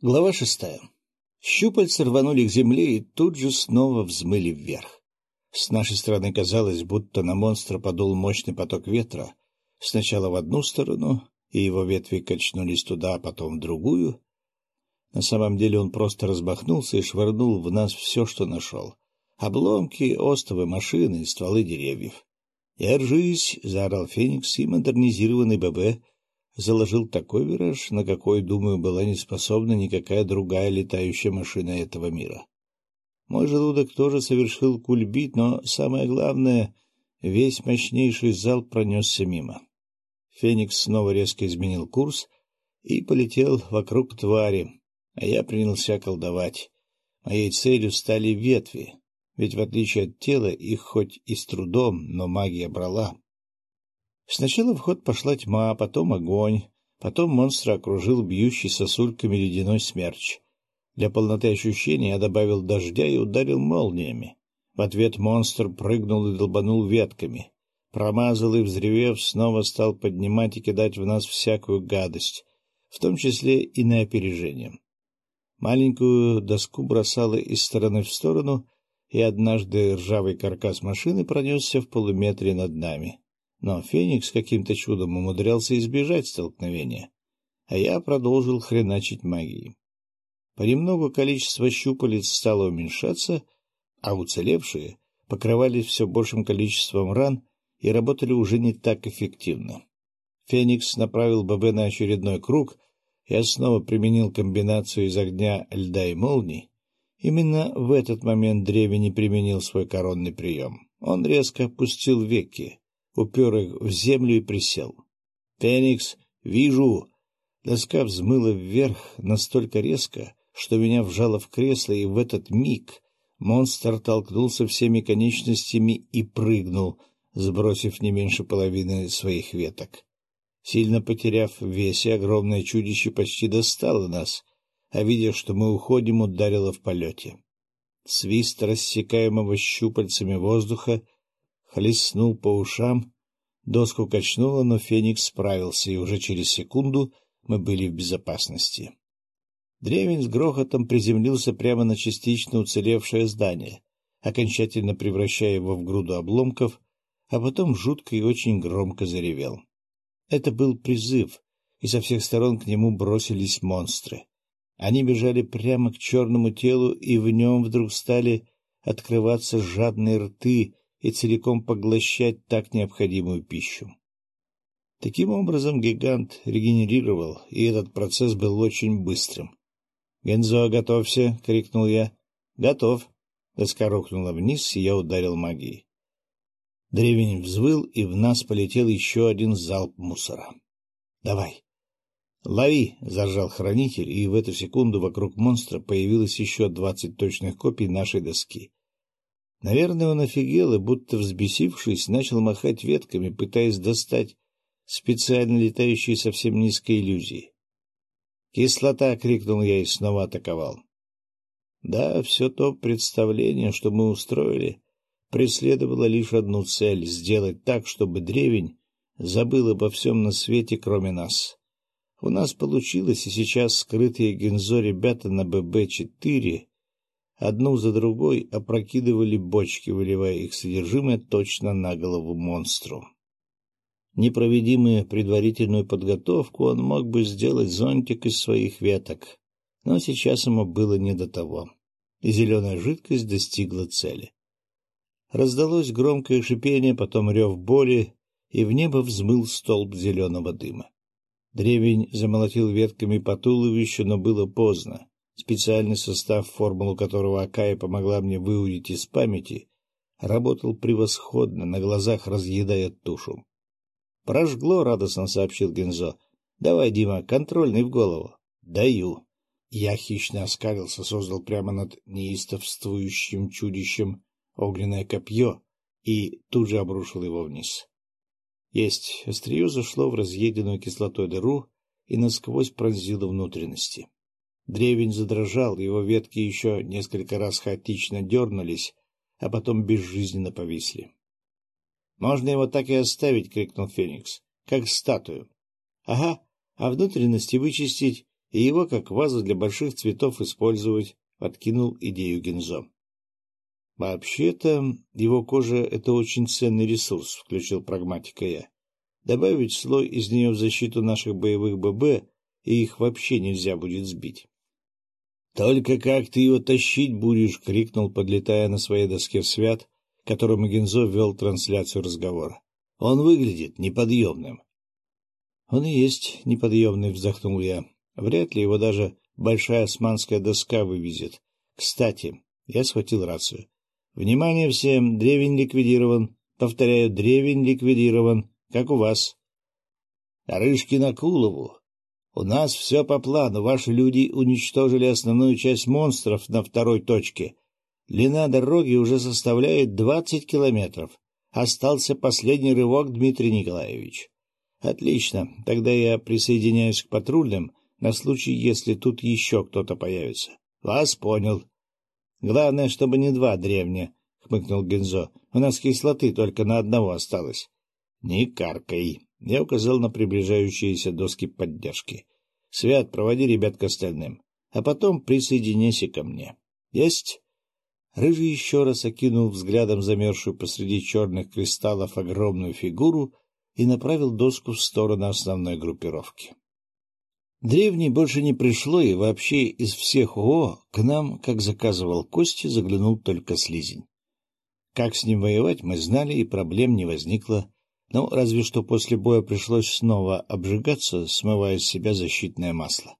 Глава шестая. Щупальца рванули к земле и тут же снова взмыли вверх. С нашей стороны казалось, будто на монстра подул мощный поток ветра, сначала в одну сторону, и его ветви качнулись туда, а потом в другую. На самом деле он просто разбахнулся и швырнул в нас все, что нашел. Обломки, остовы машины, стволы деревьев. «Держись!» — заорал Феникс, и модернизированный ББ заложил такой вираж, на какой, думаю, была не способна никакая другая летающая машина этого мира. Мой желудок тоже совершил кульбит, но самое главное — весь мощнейший зал пронесся мимо. Феникс снова резко изменил курс и полетел вокруг твари, а я принялся колдовать. Моей целью стали ветви, ведь в отличие от тела их хоть и с трудом, но магия брала. Сначала в ход пошла тьма, потом огонь, потом монстра окружил бьющий сосульками ледяной смерч. Для полноты ощущения я добавил дождя и ударил молниями. В ответ монстр прыгнул и долбанул ветками. Промазал и, взревев, снова стал поднимать и кидать в нас всякую гадость, в том числе и на опережение. Маленькую доску бросало из стороны в сторону, и однажды ржавый каркас машины пронесся в полуметре над нами но Феникс каким-то чудом умудрялся избежать столкновения, а я продолжил хреначить магией. Понемногу количество щупалец стало уменьшаться, а уцелевшие покрывались все большим количеством ран и работали уже не так эффективно. Феникс направил ББ на очередной круг, я снова применил комбинацию из огня, льда и молний. Именно в этот момент древень применил свой коронный прием. Он резко опустил веки, упер их в землю и присел. — Феникс, вижу! Доска взмыла вверх настолько резко, что меня вжало в кресло, и в этот миг монстр толкнулся всеми конечностями и прыгнул, сбросив не меньше половины своих веток. Сильно потеряв в весе, огромное чудище почти достало нас, а, видя, что мы уходим, ударило в полете. Свист рассекаемого щупальцами воздуха хлестнул по ушам, доску качнуло, но Феникс справился, и уже через секунду мы были в безопасности. Древень с грохотом приземлился прямо на частично уцелевшее здание, окончательно превращая его в груду обломков, а потом жутко и очень громко заревел. Это был призыв, и со всех сторон к нему бросились монстры. Они бежали прямо к черному телу, и в нем вдруг стали открываться жадные рты, и целиком поглощать так необходимую пищу. Таким образом гигант регенерировал, и этот процесс был очень быстрым. — Гензо, готовься! — крикнул я. — Готов! Доска рухнула вниз, и я ударил магией. Древень взвыл, и в нас полетел еще один залп мусора. — Давай! — Лови! — заржал хранитель, и в эту секунду вокруг монстра появилось еще двадцать точных копий нашей доски. Наверное, он офигел и, будто взбесившись, начал махать ветками, пытаясь достать специально летающие совсем низкой иллюзии. «Кислота!» — крикнул я и снова атаковал. Да, все то представление, что мы устроили, преследовало лишь одну цель — сделать так, чтобы древень забыл обо всем на свете, кроме нас. У нас получилось, и сейчас скрытые Гензо ребята на ББ-4 одну за другой опрокидывали бочки, выливая их содержимое точно на голову монстру. Не проведимая предварительную подготовку, он мог бы сделать зонтик из своих веток, но сейчас ему было не до того, и зеленая жидкость достигла цели. Раздалось громкое шипение, потом рев боли, и в небо взмыл столб зеленого дыма. Древень замолотил ветками по туловищу, но было поздно. Специальный состав, формулу которого Акая помогла мне выудить из памяти, работал превосходно, на глазах разъедая тушу. — Прожгло, — радостно сообщил Гензо. — Давай, Дима, контрольный в голову. — Даю. Я хищно оскалился, создал прямо над неистовствующим чудищем огненное копье и тут же обрушил его вниз. Есть. Острие зашло в разъеденную кислотой дыру и насквозь пронзило внутренности. Древень задрожал, его ветки еще несколько раз хаотично дернулись, а потом безжизненно повисли. — Можно его так и оставить, — крикнул Феникс, — как статую. — Ага, а внутренности вычистить и его как вазу для больших цветов использовать, — подкинул идею Гензо. — Вообще-то его кожа — это очень ценный ресурс, — включил прагматика я. Добавить слой из нее в защиту наших боевых ББ, и их вообще нельзя будет сбить. — Только как ты его тащить будешь? — крикнул, подлетая на своей доске в свят, которому Гензо вел трансляцию разговора. — Он выглядит неподъемным. — Он и есть неподъемный, — вздохнул я. Вряд ли его даже большая османская доска вывезет. Кстати, я схватил рацию. — Внимание всем! Древень ликвидирован. Повторяю, древень ликвидирован. Как у вас? — Рыжкин Акулову. У нас все по плану. Ваши люди уничтожили основную часть монстров на второй точке. Длина дороги уже составляет двадцать километров. Остался последний рывок, Дмитрий Николаевич. Отлично. Тогда я присоединяюсь к патрульным на случай, если тут еще кто-то появится. Вас понял. Главное, чтобы не два древня, — хмыкнул Гензо. У нас кислоты только на одного осталось. Не каркай. Я указал на приближающиеся доски поддержки. Свят, проводи ребят к остальным. А потом присоединяйся ко мне. Есть? Рыжий еще раз окинул взглядом замерзшую посреди черных кристаллов огромную фигуру и направил доску в сторону основной группировки. Древний больше не пришло, и вообще из всех ООО к нам, как заказывал Кости, заглянул только слизень. Как с ним воевать, мы знали, и проблем не возникло, но разве что после боя пришлось снова обжигаться, смывая с себя защитное масло.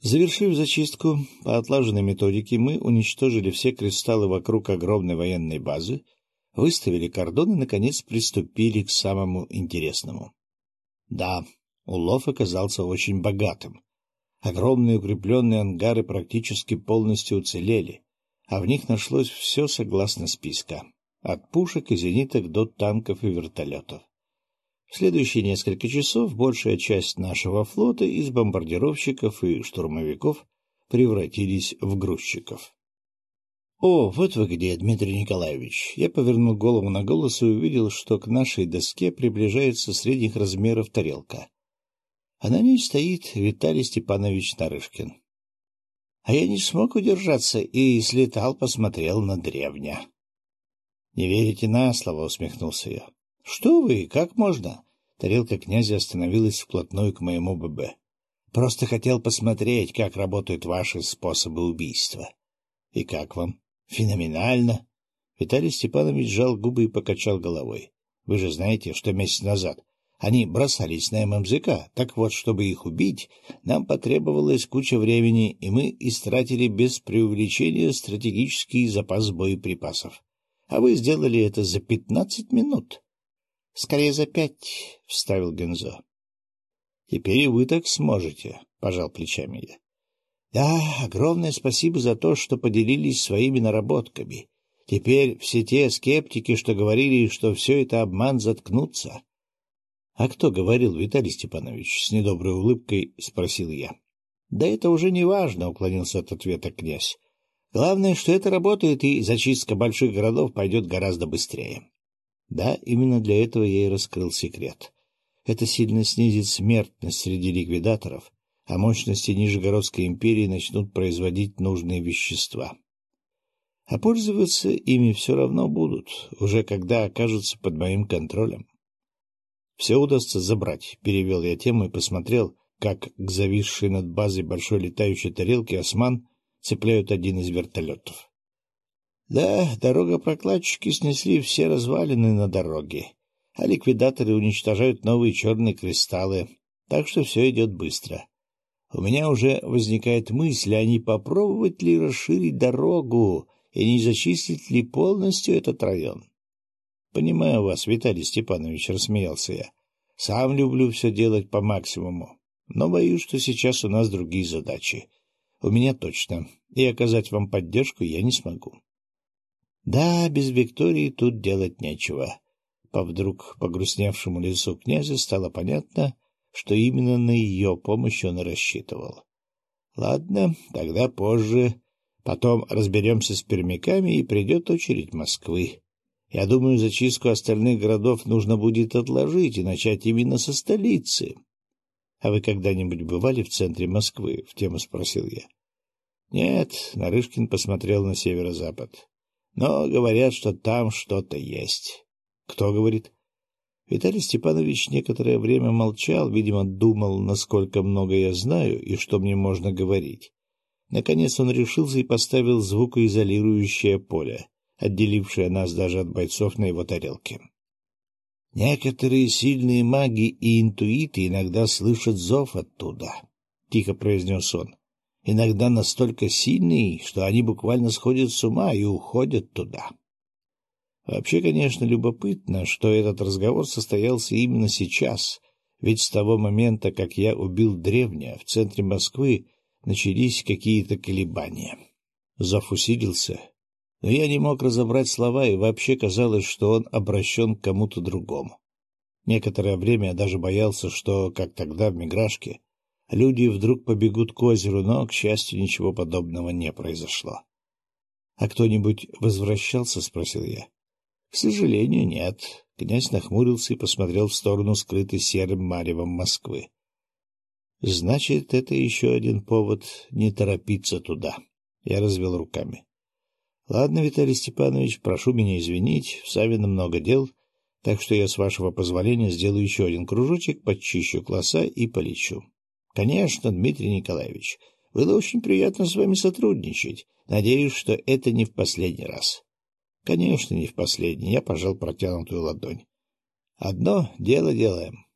Завершив зачистку по отлаженной методике, мы уничтожили все кристаллы вокруг огромной военной базы, выставили кордон и, наконец, приступили к самому интересному. Да, улов оказался очень богатым. Огромные укрепленные ангары практически полностью уцелели, а в них нашлось все согласно списка, от пушек и зениток до танков и вертолетов. В следующие несколько часов большая часть нашего флота из бомбардировщиков и штурмовиков превратились в грузчиков. «О, вот вы где, Дмитрий Николаевич!» Я повернул голову на голос и увидел, что к нашей доске приближается средних размеров тарелка. А на ней стоит Виталий Степанович Нарышкин. А я не смог удержаться и слетал, посмотрел на древня. — Не верите на слово, — усмехнулся я. — Что вы, как можно? Тарелка князя остановилась вплотную к моему ББ. — Просто хотел посмотреть, как работают ваши способы убийства. — И как вам? Феноменально. Виталий Степанович сжал губы и покачал головой. Вы же знаете, что месяц назад они бросались на ММЗК. Так вот, чтобы их убить, нам потребовалось куча времени, и мы истратили без преувеличения стратегический запас боеприпасов. А вы сделали это за пятнадцать минут. — Скорее за пять, — вставил Гензо. — Теперь и вы так сможете, — пожал плечами я. Да, огромное спасибо за то, что поделились своими наработками. Теперь все те скептики, что говорили, что все это обман, заткнутся. — А кто говорил, Виталий Степанович? — с недоброй улыбкой спросил я. — Да это уже не важно, — уклонился от ответа князь. — Главное, что это работает, и зачистка больших городов пойдет гораздо быстрее. Да, именно для этого я и раскрыл секрет. Это сильно снизит смертность среди ликвидаторов, а мощности Нижегородской империи начнут производить нужные вещества. А пользоваться ими все равно будут, уже когда окажутся под моим контролем. «Все удастся забрать», — перевел я тему и посмотрел, как к зависшей над базой большой летающей тарелке осман цепляют один из вертолетов. Да, дорогопрокладчики снесли все развалины на дороге, а ликвидаторы уничтожают новые черные кристаллы, так что все идет быстро. У меня уже возникает мысль, а не попробовать ли расширить дорогу и не зачистить ли полностью этот район. — Понимаю вас, Виталий Степанович, — рассмеялся я. — Сам люблю все делать по максимуму, но боюсь, что сейчас у нас другие задачи. У меня точно, и оказать вам поддержку я не смогу. Да, без Виктории тут делать нечего. По вдруг погрустневшему лицу князя стало понятно, что именно на ее помощь он рассчитывал. Ладно, тогда позже. Потом разберемся с пермяками, и придет очередь Москвы. Я думаю, зачистку остальных городов нужно будет отложить и начать именно со столицы. А вы когда-нибудь бывали в центре Москвы? — в тему спросил я. — Нет, — Нарышкин посмотрел на северо-запад. — Но говорят, что там что-то есть. — Кто говорит? Виталий Степанович некоторое время молчал, видимо, думал, насколько много я знаю и что мне можно говорить. Наконец он решился и поставил звукоизолирующее поле, отделившее нас даже от бойцов на его тарелке. Некоторые сильные маги и интуиты иногда слышат зов оттуда, — тихо произнес он. Иногда настолько сильный, что они буквально сходят с ума и уходят туда. Вообще, конечно, любопытно, что этот разговор состоялся именно сейчас, ведь с того момента, как я убил древня, в центре Москвы начались какие-то колебания. Зов усилился, но я не мог разобрать слова, и вообще казалось, что он обращен к кому-то другому. Некоторое время я даже боялся, что, как тогда в Миграшке, люди вдруг побегут к озеру, но, к счастью, ничего подобного не произошло. — А кто-нибудь возвращался? — спросил я. — К сожалению, нет. Князь нахмурился и посмотрел в сторону скрытой серым маревом Москвы. — Значит, это еще один повод не торопиться туда. Я развел руками. — Ладно, Виталий Степанович, прошу меня извинить, в Савино много дел, так что я, с вашего позволения, сделаю еще один кружочек, подчищу класса и полечу. — Конечно, Дмитрий Николаевич, было очень приятно с вами сотрудничать. Надеюсь, что это не в последний раз. — Конечно, не в последний. Я пожал протянутую ладонь. — Одно дело делаем.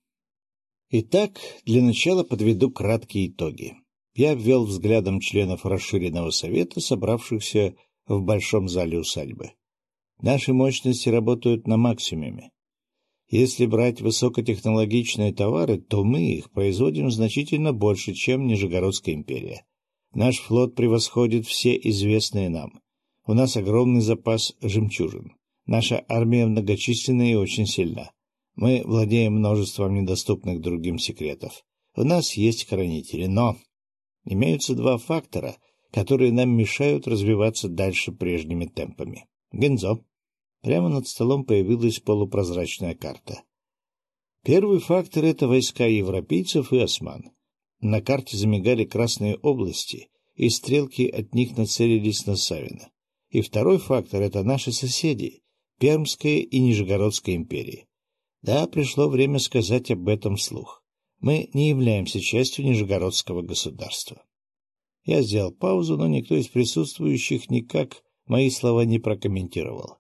Итак, для начала подведу краткие итоги. Я обвел взглядом членов расширенного совета, собравшихся в большом зале усадьбы. Наши мощности работают на максимуме. Если брать высокотехнологичные товары, то мы их производим значительно больше, чем Нижегородская империя. Наш флот превосходит все известные нам. У нас огромный запас жемчужин. Наша армия многочисленна и очень сильна. Мы владеем множеством недоступных другим секретов. У нас есть хранители, но имеются два фактора, которые нам мешают развиваться дальше прежними темпами. Гензо. Прямо над столом появилась полупрозрачная карта. Первый фактор — это войска европейцев и осман. На карте замигали красные области, и стрелки от них нацелились на Савина. И второй фактор — это наши соседи, Пермская и Нижегородская империи. Да, пришло время сказать об этом вслух. Мы не являемся частью Нижегородского государства. Я сделал паузу, но никто из присутствующих никак мои слова не прокомментировал.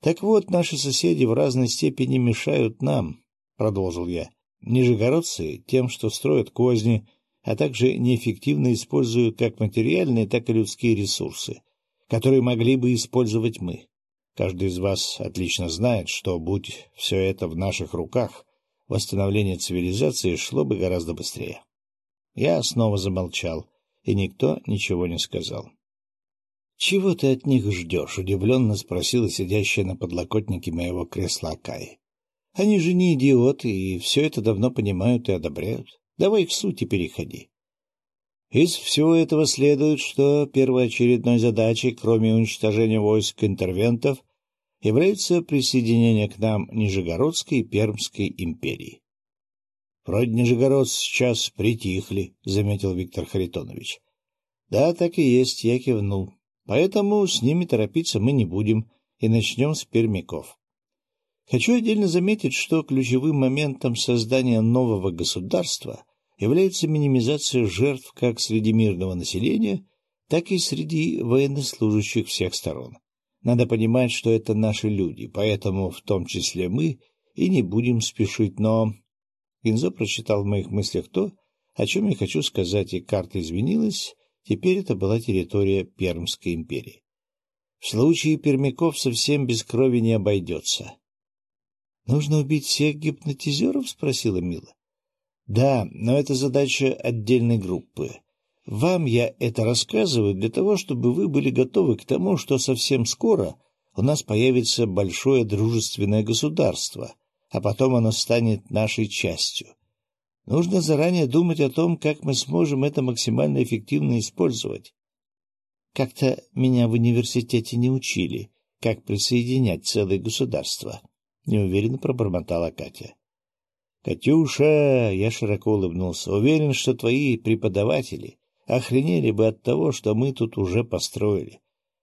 Так вот, наши соседи в разной степени мешают нам, — продолжил я. Нижегородцы тем, что строят козни, а также неэффективно используют как материальные, так и людские ресурсы, которые могли бы использовать мы. Каждый из вас отлично знает, что, будь все это в наших руках, восстановление цивилизации шло бы гораздо быстрее. Я снова замолчал, и никто ничего не сказал. — Чего ты от них ждешь? — удивленно спросила сидящая на подлокотнике моего кресла Акай. — Они же не идиоты, и все это давно понимают и одобряют. Давай к сути переходи. Из всего этого следует, что первоочередной задачей, кроме уничтожения войск интервентов, является присоединение к нам Нижегородской и Пермской империи. — Вроде нижегородцы сейчас притихли, — заметил Виктор Харитонович. — Да, так и есть, я кивнул. Поэтому с ними торопиться мы не будем и начнем с пермяков. Хочу отдельно заметить, что ключевым моментом создания нового государства является минимизация жертв как среди мирного населения, так и среди военнослужащих всех сторон. Надо понимать, что это наши люди, поэтому в том числе мы и не будем спешить, но Гинзо прочитал в моих мыслях то, о чем я хочу сказать, и карта изменилась, теперь это была территория Пермской империи. В случае пермяков совсем без крови не обойдется. — Нужно убить всех гипнотизеров? — спросила Мила. — Да, но это задача отдельной группы. Вам я это рассказываю для того, чтобы вы были готовы к тому, что совсем скоро у нас появится большое дружественное государство — а потом оно станет нашей частью. Нужно заранее думать о том, как мы сможем это максимально эффективно использовать. Как-то меня в университете не учили, как присоединять целые государства. Неуверенно пробормотала Катя. — Катюша, — я широко улыбнулся, — уверен, что твои преподаватели охренели бы от того, что мы тут уже построили.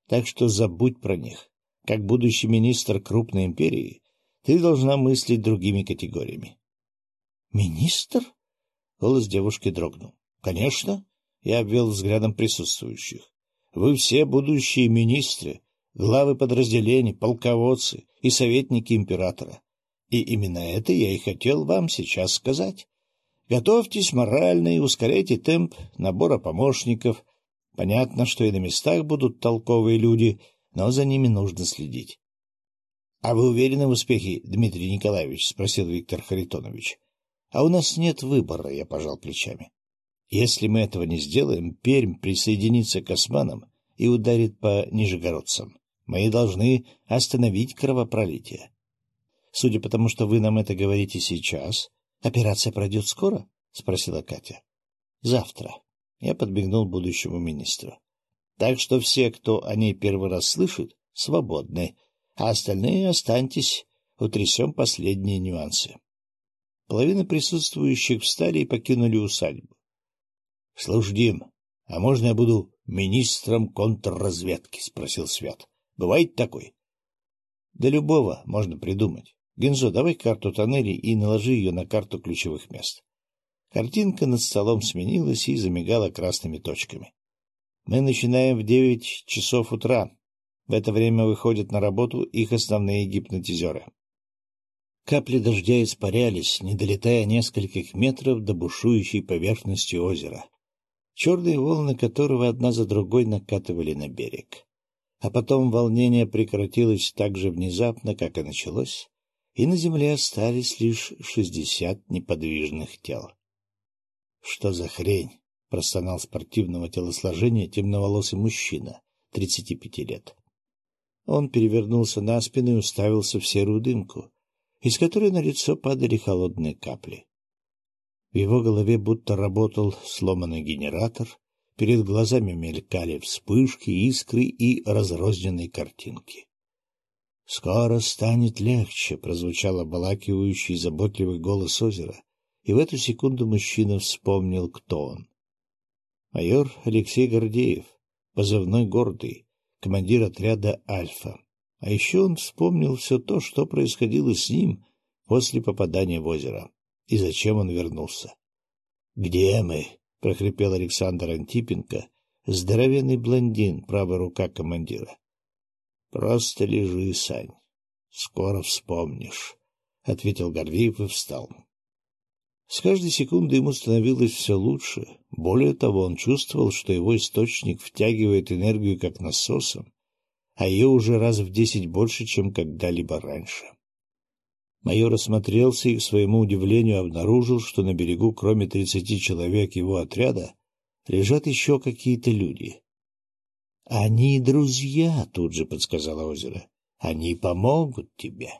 Так что забудь про них. Как будущий министр крупной империи, ты должна мыслить другими категориями. — Министр? — голос девушки дрогнул. — Конечно. Я обвел взглядом присутствующих. Вы все будущие министры, главы подразделений, полководцы и советники императора. И именно это я и хотел вам сейчас сказать. Готовьтесь морально и ускоряйте темп набора помощников. Понятно, что и на местах будут толковые люди, но за ними нужно следить. — А вы уверены в успехе, Дмитрий Николаевич? — спросил Виктор Харитонович. — А у нас нет выбора, — я пожал плечами. Если мы этого не сделаем, Пермь присоединится к османам и ударит по нижегородцам. Мы должны остановить кровопролитие. Судя по тому, что вы нам это говорите сейчас, операция пройдет скоро? — спросила Катя. — Завтра. Я подбегнул будущему министру. Так что все, кто о ней первый раз слышит, свободны, а остальные останьтесь, утрясем последние нюансы. Половина присутствующих встали и покинули усадьбу. — Слушай, Дим, а можно я буду министром контрразведки? — спросил Свят. — Бывает такой? — Да любого можно придумать. Гензо, давай карту тоннелей и наложи ее на карту ключевых мест. Картинка над столом сменилась и замигала красными точками. Мы начинаем в девять часов утра. В это время выходят на работу их основные гипнотизеры. Капли дождя испарялись, не долетая нескольких метров до бушующей поверхности озера черные волны которого одна за другой накатывали на берег. А потом волнение прекратилось так же внезапно, как и началось, и на земле остались лишь шестьдесят неподвижных тел. — Что за хрень? — простонал спортивного телосложения темноволосый мужчина, тридцати пяти лет. Он перевернулся на спину и уставился в серую дымку, из которой на лицо падали холодные капли. В его голове будто работал сломанный генератор, перед глазами мелькали вспышки, искры и разрозненные картинки. «Скоро станет легче», — прозвучал обалакивающий заботливый голос озера, и в эту секунду мужчина вспомнил, кто он. Майор Алексей Гордеев, позывной «Гордый», командир отряда «Альфа». А еще он вспомнил все то, что происходило с ним после попадания в озеро и зачем он вернулся. — Где мы? — прохрипел Александр Антипенко, здоровенный блондин, правая рука командира. — Просто лежи, Сань. Скоро вспомнишь, — ответил Гордеев и встал. С каждой секундой ему становилось все лучше. Более того, он чувствовал, что его источник втягивает энергию как насосом, а ее уже раз в десять больше, чем когда-либо раньше. Майор осмотрелся и, к своему удивлению, обнаружил, что на берегу, кроме тридцати человек его отряда, лежат еще какие-то люди. — Они друзья, — тут же подсказала озеро. — Они помогут тебе.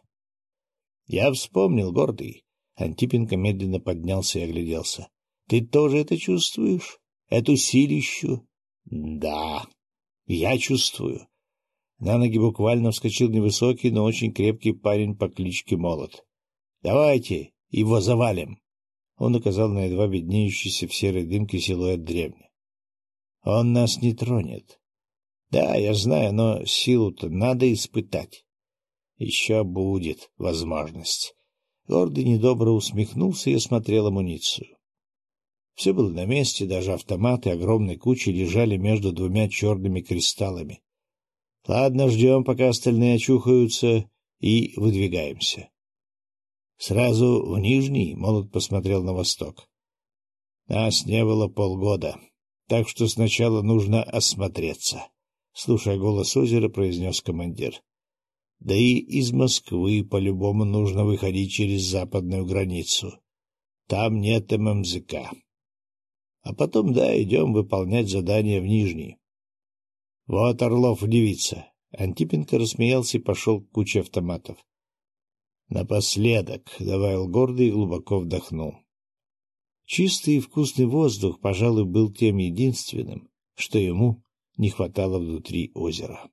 Я вспомнил, гордый. Антипенко медленно поднялся и огляделся. — Ты тоже это чувствуешь? Эту силищу? — Да, я чувствую. На ноги буквально вскочил невысокий, но очень крепкий парень по кличке Молот. — Давайте его завалим! Он указал на едва виднеющийся в серой дымке силуэт древня. — Он нас не тронет. — Да, я знаю, но силу-то надо испытать. — Еще будет возможность. Гордый недобро усмехнулся и осмотрел амуницию. Все было на месте, даже автоматы огромной кучей лежали между двумя черными кристаллами. Ладно, ждем, пока остальные очухаются, и выдвигаемся. Сразу в Нижний молот посмотрел на восток. Нас не было полгода, так что сначала нужно осмотреться, — слушая голос озера, произнес командир. Да и из Москвы по-любому нужно выходить через западную границу. Там нет ММЗК. А потом, да, идем выполнять задание в Нижний. — Вот Орлов удивится. Антипенко рассмеялся и пошел к куче автоматов. — Напоследок, — добавил гордый и глубоко вдохнул. Чистый и вкусный воздух, пожалуй, был тем единственным, что ему не хватало внутри озера.